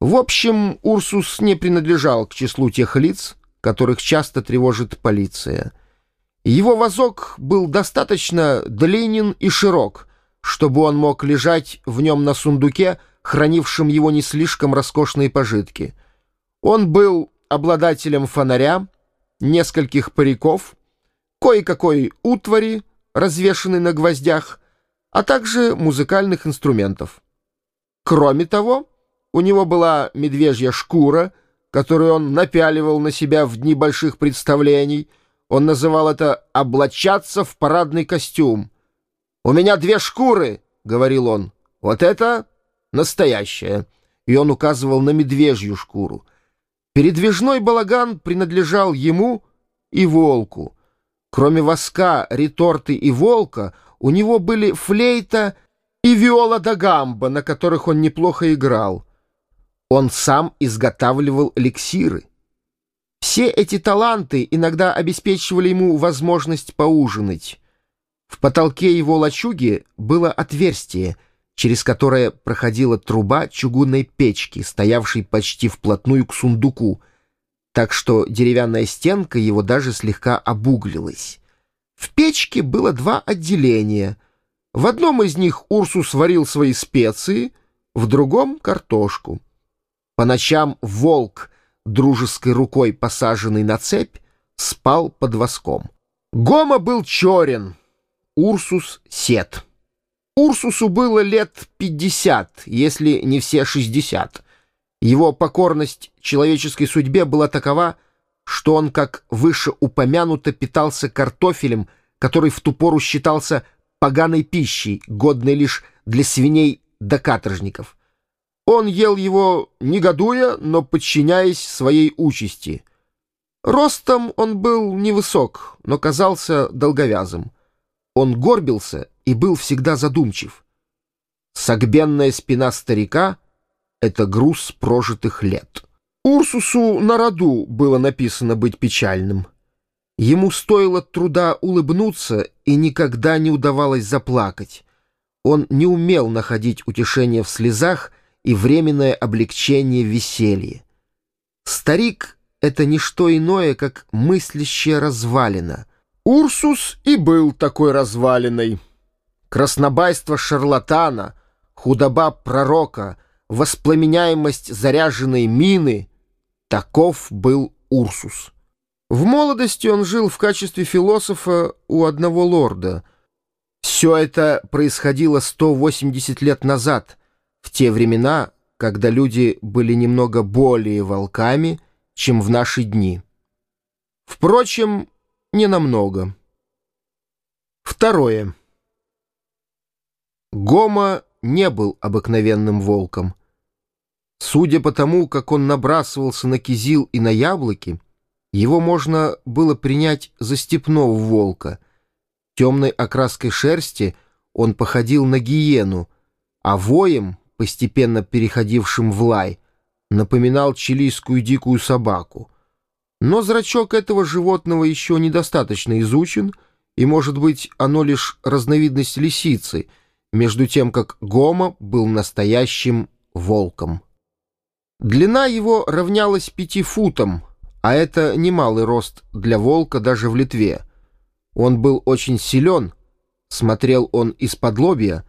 В общем, Урсус не принадлежал к числу тех лиц, которых часто тревожит полиция. Его вазок был достаточно длинен и широк, чтобы он мог лежать в нем на сундуке, хранившем его не слишком роскошные пожитки. Он был обладателем фонаря, нескольких париков, кое-какой утвари, развешанной на гвоздях, а также музыкальных инструментов. Кроме того, у него была медвежья шкура, которую он напяливал на себя в дни больших представлений. Он называл это «облачаться в парадный костюм». «У меня две шкуры», — говорил он. «Вот это настоящая». И он указывал на медвежью шкуру. Передвижной балаган принадлежал ему и волку. Кроме воска, реторты и волка, у него были флейта и виола да гамба, на которых он неплохо играл. Он сам изготавливал эликсиры. Все эти таланты иногда обеспечивали ему возможность поужинать. В потолке его лачуги было отверстие, через которое проходила труба чугунной печки, стоявшей почти вплотную к сундуку, так что деревянная стенка его даже слегка обуглилась. В печке было два отделения. В одном из них Урсус варил свои специи, в другом — картошку. По ночам волк, дружеской рукой посаженный на цепь, спал под воском. Гома был черен, Урсус — сет. Урсусу было лет пятьдесят, если не все шестьдесят. Его покорность человеческой судьбе была такова, что он, как выше упомянуто, питался картофелем, который в ту пору считался поганой пищей, годной лишь для свиней да каторжников. Он ел его, негодуя, но подчиняясь своей участи. Ростом он был невысок, но казался долговязым. Он горбился и был всегда задумчив. Согбенная спина старика — это груз прожитых лет. Урсусу на роду было написано быть печальным. Ему стоило труда улыбнуться, и никогда не удавалось заплакать. Он не умел находить утешение в слезах — и временное облегчение веселья. Старик — это не что иное, как мыслящая развалина. Урсус и был такой развалиной. Краснобайство шарлатана, худоба пророка, воспламеняемость заряженной мины — таков был Урсус. В молодости он жил в качестве философа у одного лорда. Все это происходило 180 лет назад, в те времена, когда люди были немного более волками, чем в наши дни. Впрочем, не намного. Второе. Гома не был обыкновенным волком. Судя по тому, как он набрасывался на кизил и на яблоки, его можно было принять за степного волка. Темной окраской шерсти он походил на гиену, а воем постепенно переходившим в лай, напоминал чилийскую дикую собаку. Но зрачок этого животного еще недостаточно изучен, и, может быть, оно лишь разновидность лисицы, между тем как Гома был настоящим волком. Длина его равнялась пяти футам, а это немалый рост для волка даже в Литве. Он был очень силен, смотрел он из-под лобья,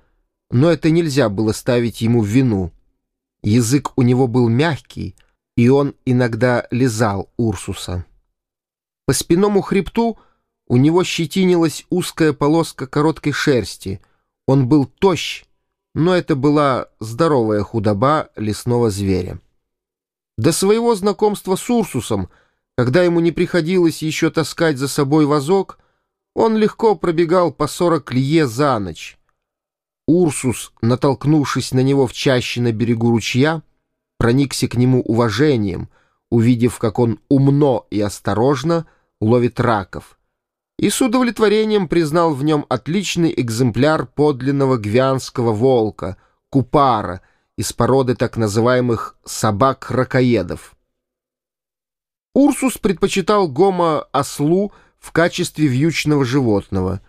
но это нельзя было ставить ему в вину. Язык у него был мягкий, и он иногда лизал Урсуса. По спинному хребту у него щетинилась узкая полоска короткой шерсти. Он был тощ, но это была здоровая худоба лесного зверя. До своего знакомства с Урсусом, когда ему не приходилось еще таскать за собой вазок, он легко пробегал по сорок лье за ночь. Урсус, натолкнувшись на него в чаще на берегу ручья, проникся к нему уважением, увидев, как он умно и осторожно ловит раков, и с удовлетворением признал в нем отличный экземпляр подлинного гвианского волка, купара, из породы так называемых собак-ракоедов. Урсус предпочитал гома ослу в качестве вьючного животного —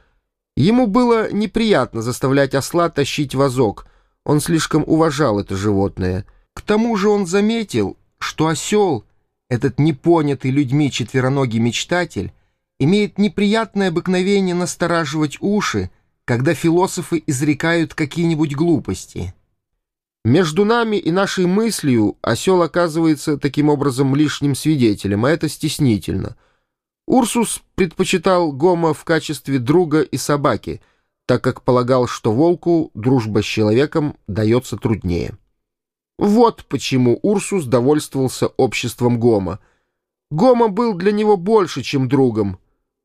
Ему было неприятно заставлять осла тащить вазок, он слишком уважал это животное — К тому же он заметил, что осел, этот непонятый людьми четвероногий мечтатель, имеет неприятное обыкновение настораживать уши, когда философы изрекают какие-нибудь глупости. Между нами и нашей мыслью осел оказывается таким образом лишним свидетелем, а это стеснительно. Урсус предпочитал Гома в качестве друга и собаки, так как полагал, что волку дружба с человеком дается труднее. Вот почему Урсус довольствовался обществом Гома. Гома был для него больше, чем другом.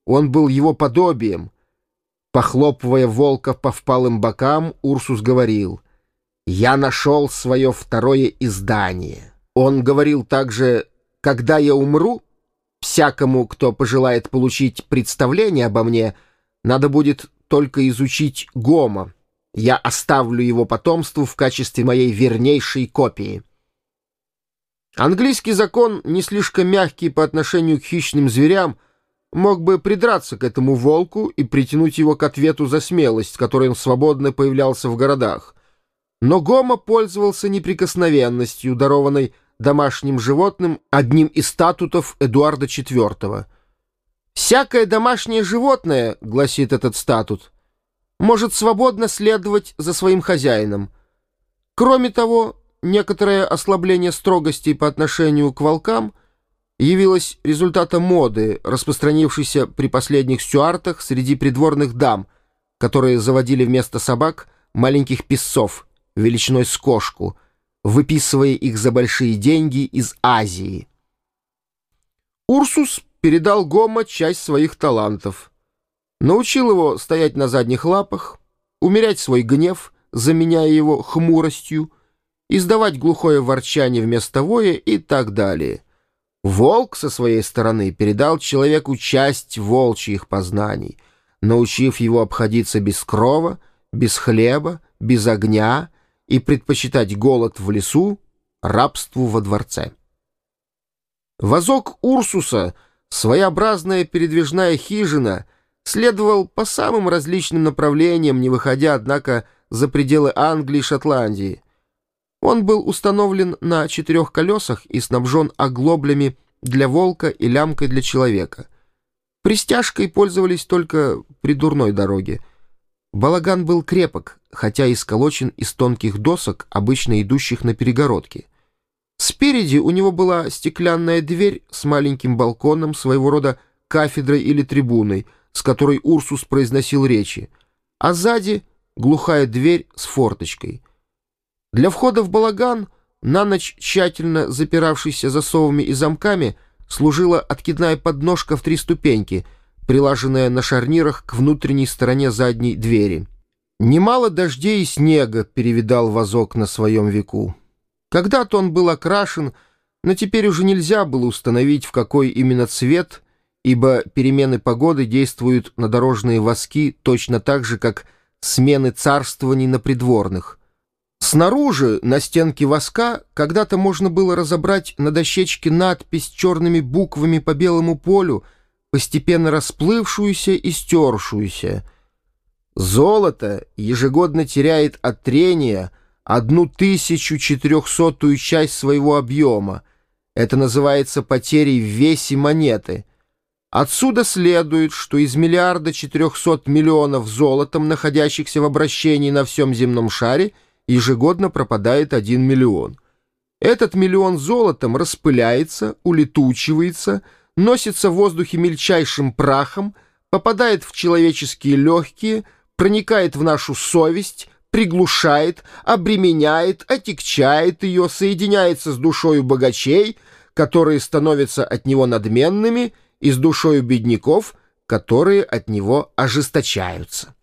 Он был его подобием. Похлопывая волка по впалым бокам, Урсус говорил, «Я нашел свое второе издание». Он говорил также, «Когда я умру, всякому, кто пожелает получить представление обо мне, надо будет только изучить Гома, я оставлю его потомству в качестве моей вернейшей копии. Английский закон, не слишком мягкий по отношению к хищным зверям, мог бы придраться к этому волку и притянуть его к ответу за смелость, которой он свободно появлялся в городах. Но Гома пользовался неприкосновенностью, дарованной домашним животным одним из статутов Эдуарда IV. «Всякое домашнее животное, — гласит этот статут, — может свободно следовать за своим хозяином. Кроме того, некоторое ослабление строгости по отношению к волкам явилось результатом моды, распространившейся при последних стюартах среди придворных дам, которые заводили вместо собак маленьких песцов величиной с кошку, выписывая их за большие деньги из Азии. Урсус передал Гома часть своих талантов — Научил его стоять на задних лапах, умерять свой гнев, заменяя его хмуростью, издавать глухое ворчание вместо воя и так далее. Волк со своей стороны передал человеку часть волчьих познаний, научив его обходиться без крова, без хлеба, без огня и предпочитать голод в лесу рабству во дворце. Возок Урсуса, своеобразная передвижная хижина — следовал по самым различным направлениям, не выходя, однако, за пределы Англии и Шотландии. Он был установлен на четырех колесах и снабжен оглоблями для волка и лямкой для человека. Пристяжкой пользовались только при дурной дороге. Балаган был крепок, хотя и сколочен из тонких досок, обычно идущих на перегородке. Спереди у него была стеклянная дверь с маленьким балконом, своего рода кафедрой или трибуной — с которой Урсус произносил речи, а сзади глухая дверь с форточкой. Для входа в балаган, на ночь тщательно запиравшийся засовами и замками, служила откидная подножка в три ступеньки, прилаженная на шарнирах к внутренней стороне задней двери. Немало дождей и снега перевидал вазок на своем веку. Когда-то он был окрашен, но теперь уже нельзя было установить, в какой именно цвет ибо перемены погоды действуют на дорожные воски точно так же, как смены царствований на придворных. Снаружи, на стенке воска, когда-то можно было разобрать на дощечке надпись черными буквами по белому полю, постепенно расплывшуюся и стершуюся. Золото ежегодно теряет от трения одну тысячу четырехсотую часть своего объема. Это называется потерей в весе монеты — Отсюда следует, что из миллиарда четырехсот миллионов золотом, находящихся в обращении на всем земном шаре, ежегодно пропадает один миллион. Этот миллион золотом распыляется, улетучивается, носится в воздухе мельчайшим прахом, попадает в человеческие легкие, проникает в нашу совесть, приглушает, обременяет, отягчает ее, соединяется с душою богачей, которые становятся от него надменными — и с душою бедняков, которые от него ожесточаются.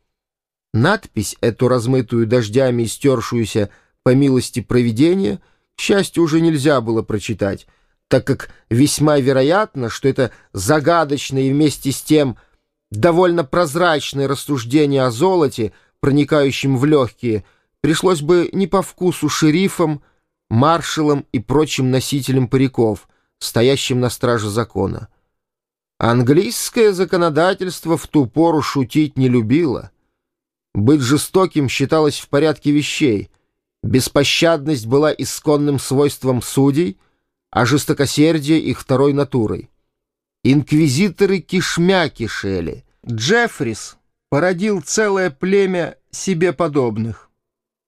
Надпись эту, размытую дождями и стершуюся по милости провидения, к счастью, уже нельзя было прочитать, так как весьма вероятно, что это загадочное и вместе с тем довольно прозрачное рассуждение о золоте, проникающем в легкие, пришлось бы не по вкусу шерифам, маршалам и прочим носителям париков, стоящим на страже закона. Английское законодательство в ту пору шутить не любило. Быть жестоким считалось в порядке вещей. Беспощадность была исконным свойством судей, а жестокосердие их второй натурой. Инквизиторы кишмя кишели. Джеффрис породил целое племя себе подобных.